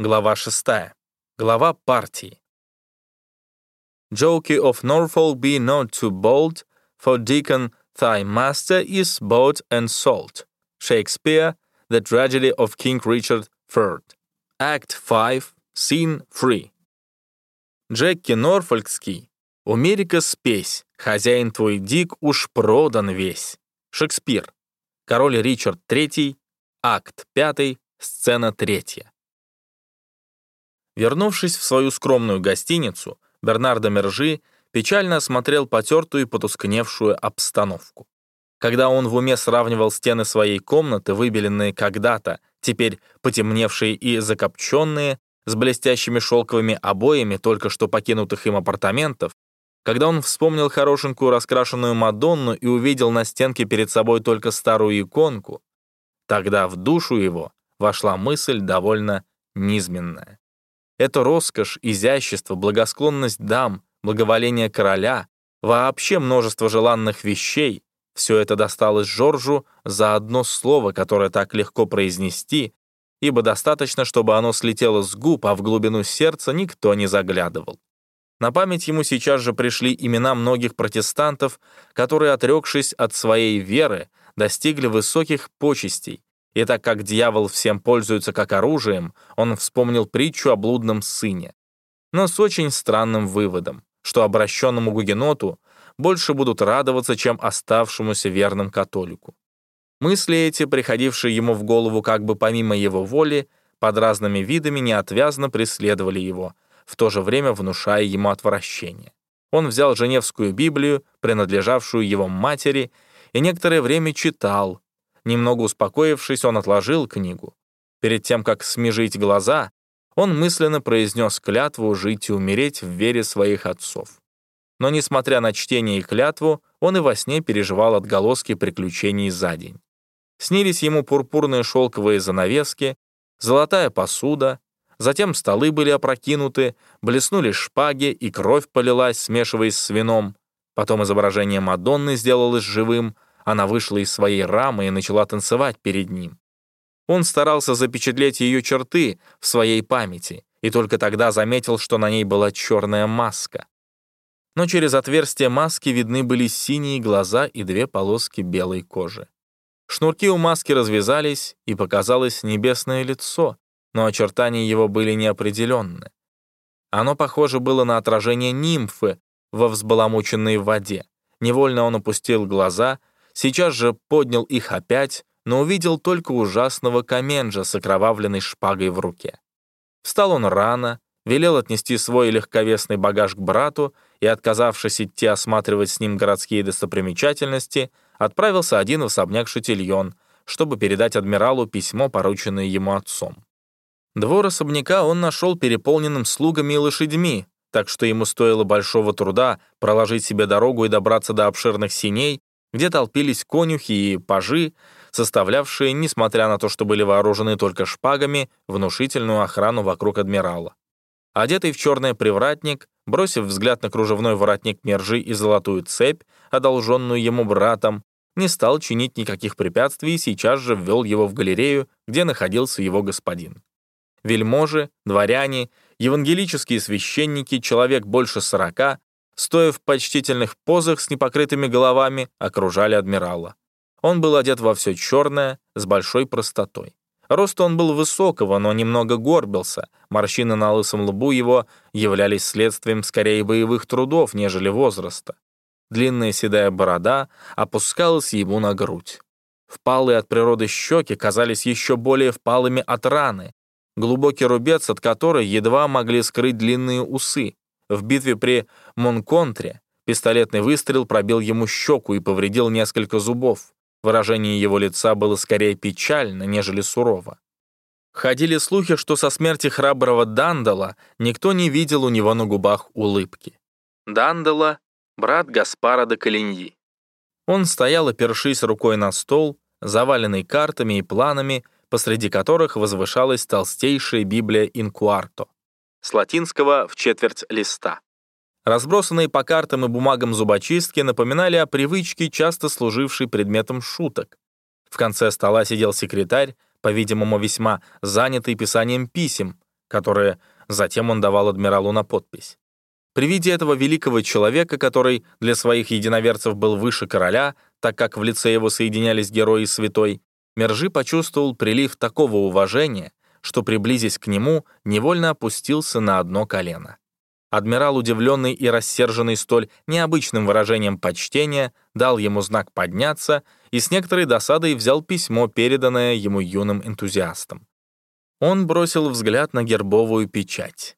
Глава 6. Глава партии. Jockey of Norfolk be not too bold, for Deacon thy master is bought and sold. Shakespeare, The Tragedy of King Richard III. Act 5, Scene 3. Джекки Норфолкский, умери-ка спесь, хозяин твой Дик уж продан весь. Шекспир. Король Ричард III, акт 5, сцена 3. Вернувшись в свою скромную гостиницу, Бернардо Мержи печально осмотрел потертую и потускневшую обстановку. Когда он в уме сравнивал стены своей комнаты, выбеленные когда-то, теперь потемневшие и закопченные, с блестящими шелковыми обоями только что покинутых им апартаментов, когда он вспомнил хорошенькую раскрашенную Мадонну и увидел на стенке перед собой только старую иконку, тогда в душу его вошла мысль довольно низменная. Это роскошь, изящество, благосклонность дам, благоволение короля, вообще множество желанных вещей, все это досталось Жоржу за одно слово, которое так легко произнести, ибо достаточно, чтобы оно слетело с губ, а в глубину сердца никто не заглядывал. На память ему сейчас же пришли имена многих протестантов, которые, отрекшись от своей веры, достигли высоких почестей, и так как дьявол всем пользуется как оружием, он вспомнил притчу о блудном сыне. Но с очень странным выводом, что обращенному гугеноту больше будут радоваться, чем оставшемуся верным католику. Мысли эти, приходившие ему в голову как бы помимо его воли, под разными видами неотвязно преследовали его, в то же время внушая ему отвращение. Он взял Женевскую Библию, принадлежавшую его матери, и некоторое время читал, Немного успокоившись, он отложил книгу. Перед тем, как смежить глаза, он мысленно произнес клятву жить и умереть в вере своих отцов. Но, несмотря на чтение и клятву, он и во сне переживал отголоски приключений за день. Снились ему пурпурные шелковые занавески, золотая посуда, затем столы были опрокинуты, блеснули шпаги, и кровь полилась, смешиваясь с вином. Потом изображение Мадонны сделалось живым — она вышла из своей рамы и начала танцевать перед ним. Он старался запечатлеть ее черты в своей памяти и только тогда заметил, что на ней была черная маска. Но через отверстие маски видны были синие глаза и две полоски белой кожи. Шнурки у маски развязались, и показалось небесное лицо, но очертания его были неопределенны. Оно похоже было на отражение нимфы во взбаламученной воде. Невольно он опустил глаза Сейчас же поднял их опять, но увидел только ужасного Каменджа с окровавленной шпагой в руке. Встал он рано, велел отнести свой легковесный багаж к брату и, отказавшись идти осматривать с ним городские достопримечательности, отправился один в особняк Шатильон, чтобы передать адмиралу письмо, порученное ему отцом. Двор особняка он нашел переполненным слугами и лошадьми, так что ему стоило большого труда проложить себе дорогу и добраться до обширных синей, где толпились конюхи и пажи, составлявшие, несмотря на то, что были вооружены только шпагами, внушительную охрану вокруг адмирала. Одетый в черный привратник, бросив взгляд на кружевной воротник мержи и золотую цепь, одолженную ему братом, не стал чинить никаких препятствий и сейчас же ввел его в галерею, где находился его господин. Вельможи, дворяне, евангелические священники, человек больше сорока, стоя в почтительных позах с непокрытыми головами, окружали адмирала. Он был одет во все черное, с большой простотой. Рост он был высокого, но немного горбился. Морщины на лысом лбу его являлись следствием скорее боевых трудов, нежели возраста. Длинная седая борода опускалась ему на грудь. Впалые от природы щеки казались еще более впалыми от раны, глубокий рубец от которой едва могли скрыть длинные усы. В битве при Монконтре пистолетный выстрел пробил ему щеку и повредил несколько зубов. Выражение его лица было скорее печально, нежели сурово. Ходили слухи, что со смерти храброго Дандала никто не видел у него на губах улыбки. Дандала — брат Гаспара де Калиньи. Он стоял, опершись рукой на стол, заваленный картами и планами, посреди которых возвышалась толстейшая Библия Инкуарто с латинского в четверть листа. Разбросанные по картам и бумагам зубочистки напоминали о привычке, часто служившей предметом шуток. В конце стола сидел секретарь, по-видимому, весьма занятый писанием писем. которые затем он давал адмиралу на подпись. При виде этого великого человека, который для своих единоверцев был выше короля, так как в лице его соединялись герои и святой, Мержи почувствовал прилив такого уважения, что, приблизясь к нему, невольно опустился на одно колено. Адмирал, удивленный и рассерженный столь необычным выражением почтения, дал ему знак подняться и с некоторой досадой взял письмо, переданное ему юным энтузиастом. Он бросил взгляд на гербовую печать.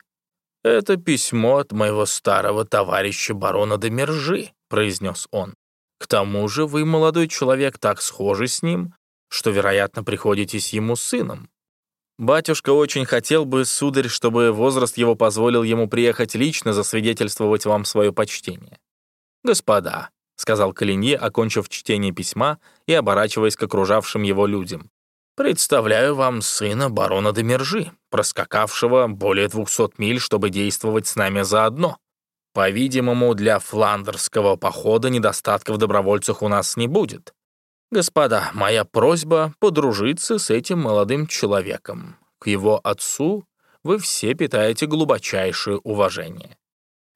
«Это письмо от моего старого товарища барона де Мержи», — произнес он. «К тому же вы, молодой человек, так схожи с ним, что, вероятно, приходитесь ему сыном. Батюшка очень хотел бы, сударь, чтобы возраст его позволил ему приехать лично засвидетельствовать вам свое почтение. «Господа», — сказал Калинье, окончив чтение письма и оборачиваясь к окружавшим его людям, «представляю вам сына барона де Мержи, проскакавшего более двухсот миль, чтобы действовать с нами заодно. По-видимому, для фландерского похода недостатков в добровольцах у нас не будет. Господа, моя просьба подружиться с этим молодым человеком. К его отцу вы все питаете глубочайшее уважение.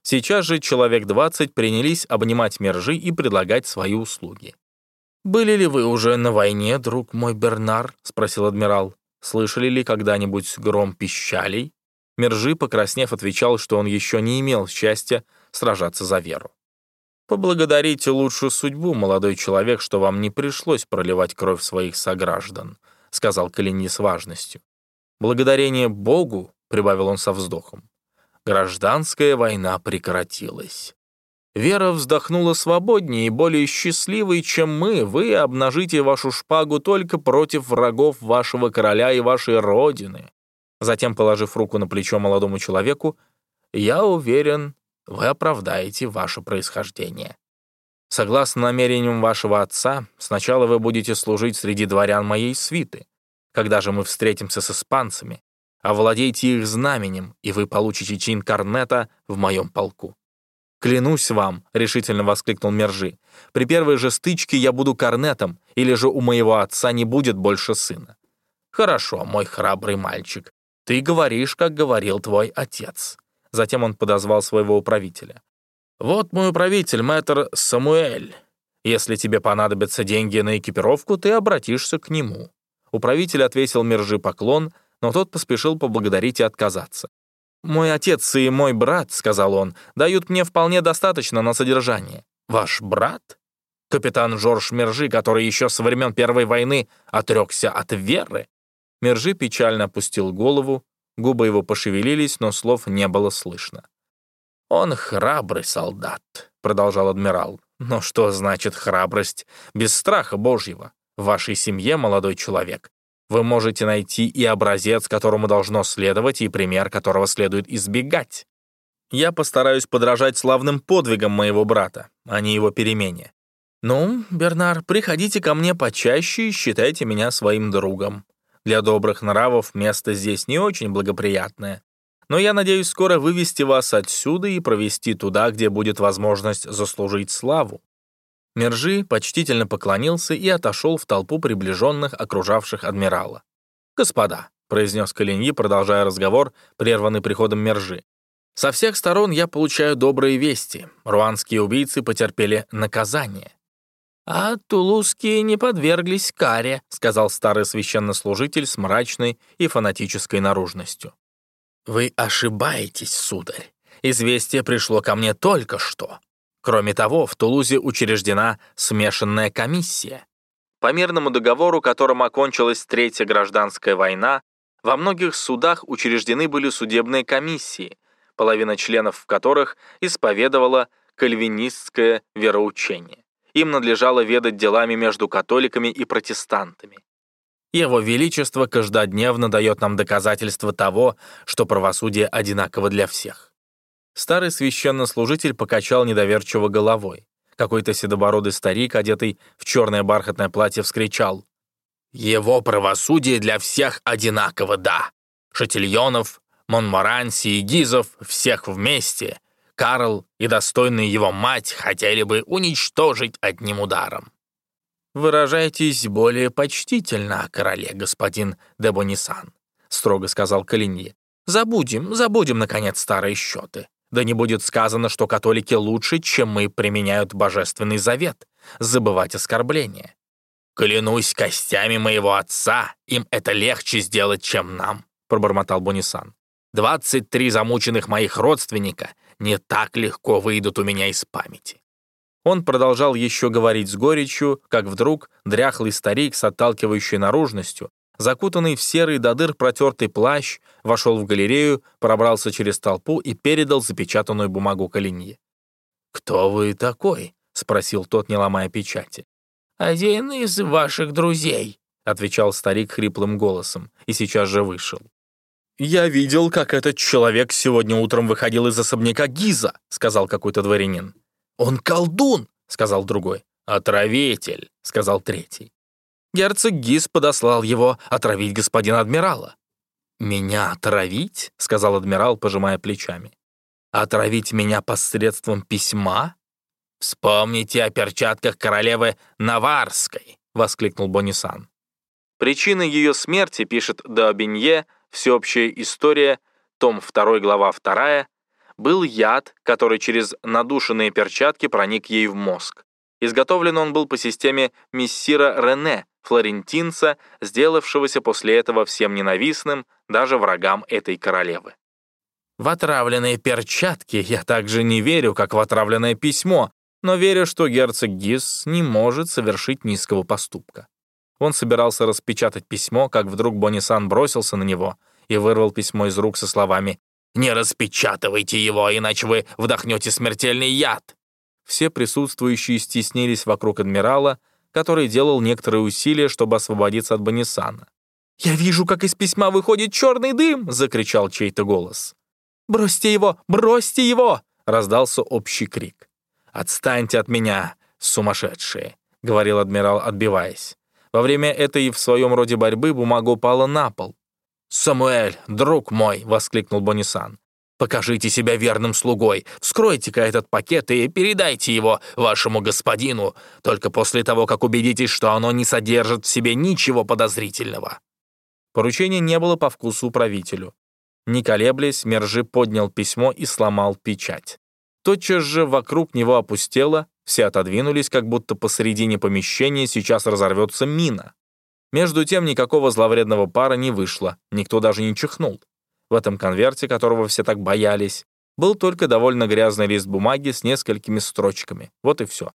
Сейчас же человек 20 принялись обнимать мержи и предлагать свои услуги. «Были ли вы уже на войне, друг мой Бернар?» — спросил адмирал. «Слышали ли когда-нибудь гром пищалей?» Мержи, покраснев, отвечал, что он еще не имел счастья сражаться за веру. Поблагодарите лучшую судьбу, молодой человек, что вам не пришлось проливать кровь своих сограждан», — сказал Калини с важностью. «Благодарение Богу», — прибавил он со вздохом, — «гражданская война прекратилась. Вера вздохнула свободнее и более счастливой, чем мы. Вы обнажите вашу шпагу только против врагов вашего короля и вашей родины». Затем, положив руку на плечо молодому человеку, «Я уверен, вы оправдаете ваше происхождение. Согласно намерениям вашего отца, сначала вы будете служить среди дворян моей свиты. Когда же мы встретимся с испанцами, овладейте их знаменем, и вы получите чин корнета в моем полку. «Клянусь вам», — решительно воскликнул Мержи, «при первой же стычке я буду корнетом, или же у моего отца не будет больше сына». «Хорошо, мой храбрый мальчик, ты говоришь, как говорил твой отец. Затем он подозвал своего управителя. «Вот мой управитель, мэтр Самуэль. Если тебе понадобятся деньги на экипировку, ты обратишься к нему». Управитель отвесил Мержи поклон, но тот поспешил поблагодарить и отказаться. «Мой отец и мой брат», — сказал он, — «дают мне вполне достаточно на содержание». «Ваш брат?» Капитан Жорж Мержи, который еще со времен Первой войны отрекся от веры. Мержи печально опустил голову, Губы его пошевелились, но слов не было слышно. «Он храбрый солдат», — продолжал адмирал. «Но что значит храбрость без страха Божьего? В вашей семье, молодой человек, вы можете найти и образец, которому должно следовать, и пример, которого следует избегать. Я постараюсь подражать славным подвигам моего брата, а не его перемене. Ну, Бернар, приходите ко мне почаще и считайте меня своим другом. Для добрых нравов место здесь не очень благоприятное. Но я надеюсь скоро вывести вас отсюда и провести туда, где будет возможность заслужить славу». Мержи почтительно поклонился и отошел в толпу приближенных, окружавших адмирала. «Господа», — произнес Калиньи, продолжая разговор, прерванный приходом Мержи, «со всех сторон я получаю добрые вести. Руанские убийцы потерпели наказание. «А тулузские не подверглись каре», — сказал старый священнослужитель с мрачной и фанатической наружностью. «Вы ошибаетесь, сударь. Известие пришло ко мне только что. Кроме того, в Тулузе учреждена смешанная комиссия. По мирному договору, которым окончилась Третья гражданская война, во многих судах учреждены были судебные комиссии, половина членов которых исповедовала кальвинистское вероучение им надлежало ведать делами между католиками и протестантами. Его Величество каждодневно дает нам доказательства того, что правосудие одинаково для всех. Старый священнослужитель покачал недоверчиво головой. Какой-то седобородый старик, одетый в черное бархатное платье, вскричал. «Его правосудие для всех одинаково, да. Шатильонов, Монморанси и Гизов всех вместе, Карл и достойная его мать хотели бы уничтожить одним ударом. «Выражайтесь более почтительно короле, господин де Бонисан», — строго сказал Калинье. Забудем, забудем, наконец, старые счеты. Да не будет сказано, что католики лучше, чем мы применяют божественный завет, забывать оскорбления. «Клянусь костями моего отца, им это легче сделать, чем нам», — пробормотал Бонисан. «Двадцать три замученных моих родственника не так легко выйдут у меня из памяти». Он продолжал еще говорить с горечью, как вдруг дряхлый старик с отталкивающей наружностью, закутанный в серый до дыр протертый плащ, вошел в галерею, пробрался через толпу и передал запечатанную бумагу Калинье. «Кто вы такой?» — спросил тот, не ломая печати. «Один из ваших друзей», — отвечал старик хриплым голосом, и сейчас же вышел. «Я видел, как этот человек сегодня утром выходил из особняка Гиза», — сказал какой-то дворянин. «Он колдун», — сказал другой. «Отравитель», — сказал третий. Герцог Гиз подослал его отравить господина адмирала. «Меня отравить?» — сказал адмирал, пожимая плечами. «Отравить меня посредством письма? «Вспомните о перчатках королевы Наварской!» — воскликнул Бонисан. Причиной ее смерти, пишет Даобинье, «Всеобщая история», том 2, глава 2, был яд, который через надушенные перчатки проник ей в мозг. Изготовлен он был по системе мессира Рене, флорентинца, сделавшегося после этого всем ненавистным, даже врагам этой королевы. В отравленные перчатки я также не верю, как в отравленное письмо, но верю, что герцог Гис не может совершить низкого поступка. Он собирался распечатать письмо, как вдруг Бонисан бросился на него и вырвал письмо из рук со словами «Не распечатывайте его, иначе вы вдохнете смертельный яд!» Все присутствующие стеснились вокруг адмирала, который делал некоторые усилия, чтобы освободиться от Бонисана. «Я вижу, как из письма выходит черный дым!» — закричал чей-то голос. «Бросьте его! Бросьте его!» — раздался общий крик. «Отстаньте от меня, сумасшедшие!» — говорил адмирал, отбиваясь. Во время этой в своем роде борьбы бумага упала на пол. «Самуэль, друг мой!» — воскликнул Бонисан. «Покажите себя верным слугой, вскройте-ка этот пакет и передайте его вашему господину, только после того, как убедитесь, что оно не содержит в себе ничего подозрительного». Поручение не было по вкусу правителю. Не колеблясь, Мержи поднял письмо и сломал печать. Тотчас же вокруг него опустело, все отодвинулись, как будто посередине помещения сейчас разорвется мина. Между тем никакого зловредного пара не вышло, никто даже не чихнул. В этом конверте, которого все так боялись, был только довольно грязный лист бумаги с несколькими строчками. Вот и все.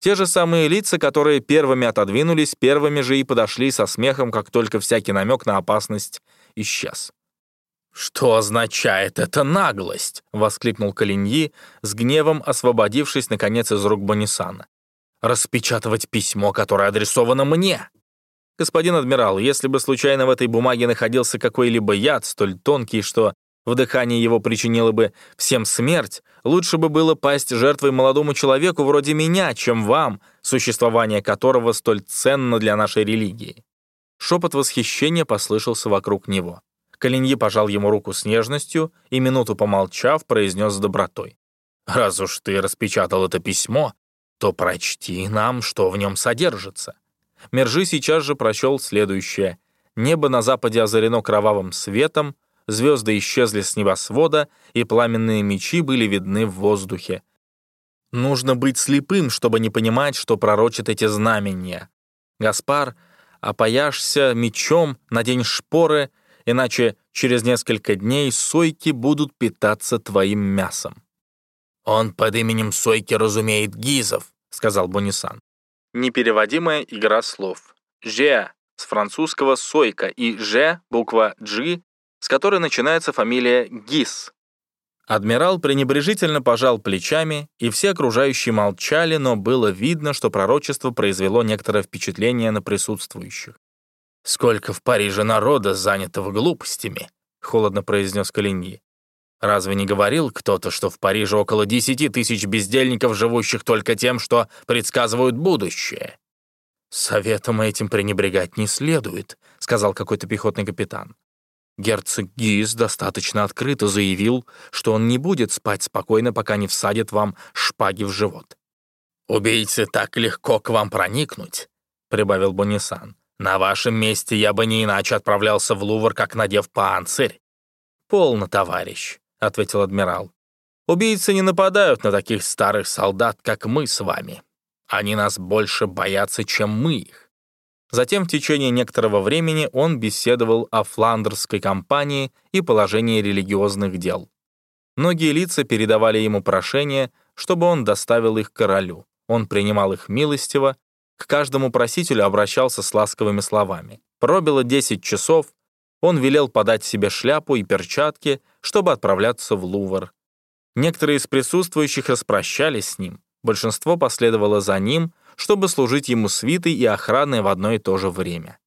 Те же самые лица, которые первыми отодвинулись, первыми же и подошли со смехом, как только всякий намек на опасность исчез. «Что означает эта наглость?» — воскликнул Калиньи, с гневом освободившись, наконец, из рук Бонисана. «Распечатывать письмо, которое адресовано мне!» «Господин адмирал, если бы случайно в этой бумаге находился какой-либо яд, столь тонкий, что вдыхание его причинило бы всем смерть, лучше бы было пасть жертвой молодому человеку вроде меня, чем вам, существование которого столь ценно для нашей религии». Шепот восхищения послышался вокруг него. Калиньи пожал ему руку с нежностью и, минуту помолчав, произнес с добротой. «Раз уж ты распечатал это письмо, то прочти нам, что в нем содержится». Мержи сейчас же прочел следующее. Небо на западе озарено кровавым светом, звезды исчезли с небосвода, и пламенные мечи были видны в воздухе. Нужно быть слепым, чтобы не понимать, что пророчат эти знамения. Гаспар, опояшься мечом, надень шпоры — иначе через несколько дней сойки будут питаться твоим мясом». «Он под именем Сойки разумеет Гизов», — сказал Бонисан. Непереводимая игра слов. «Же» с французского «сойка» и «же» буква «G», с которой начинается фамилия Гиз. Адмирал пренебрежительно пожал плечами, и все окружающие молчали, но было видно, что пророчество произвело некоторое впечатление на присутствующих. «Сколько в Париже народа занятого глупостями», — холодно произнес Калиньи. «Разве не говорил кто-то, что в Париже около десяти тысяч бездельников, живущих только тем, что предсказывают будущее?» «Советом этим пренебрегать не следует», — сказал какой-то пехотный капитан. Герцог Гиз достаточно открыто заявил, что он не будет спать спокойно, пока не всадит вам шпаги в живот. «Убийцы так легко к вам проникнуть», — прибавил Бонисан. На вашем месте я бы не иначе отправлялся в Лувр, как надев панцирь. «Полно, товарищ», — ответил адмирал. «Убийцы не нападают на таких старых солдат, как мы с вами. Они нас больше боятся, чем мы их». Затем в течение некоторого времени он беседовал о фландерской кампании и положении религиозных дел. Многие лица передавали ему прошение, чтобы он доставил их королю. Он принимал их милостиво, к каждому просителю обращался с ласковыми словами. Пробило 10 часов, он велел подать себе шляпу и перчатки, чтобы отправляться в Лувр. Некоторые из присутствующих распрощались с ним, большинство последовало за ним, чтобы служить ему свитой и охраной в одно и то же время.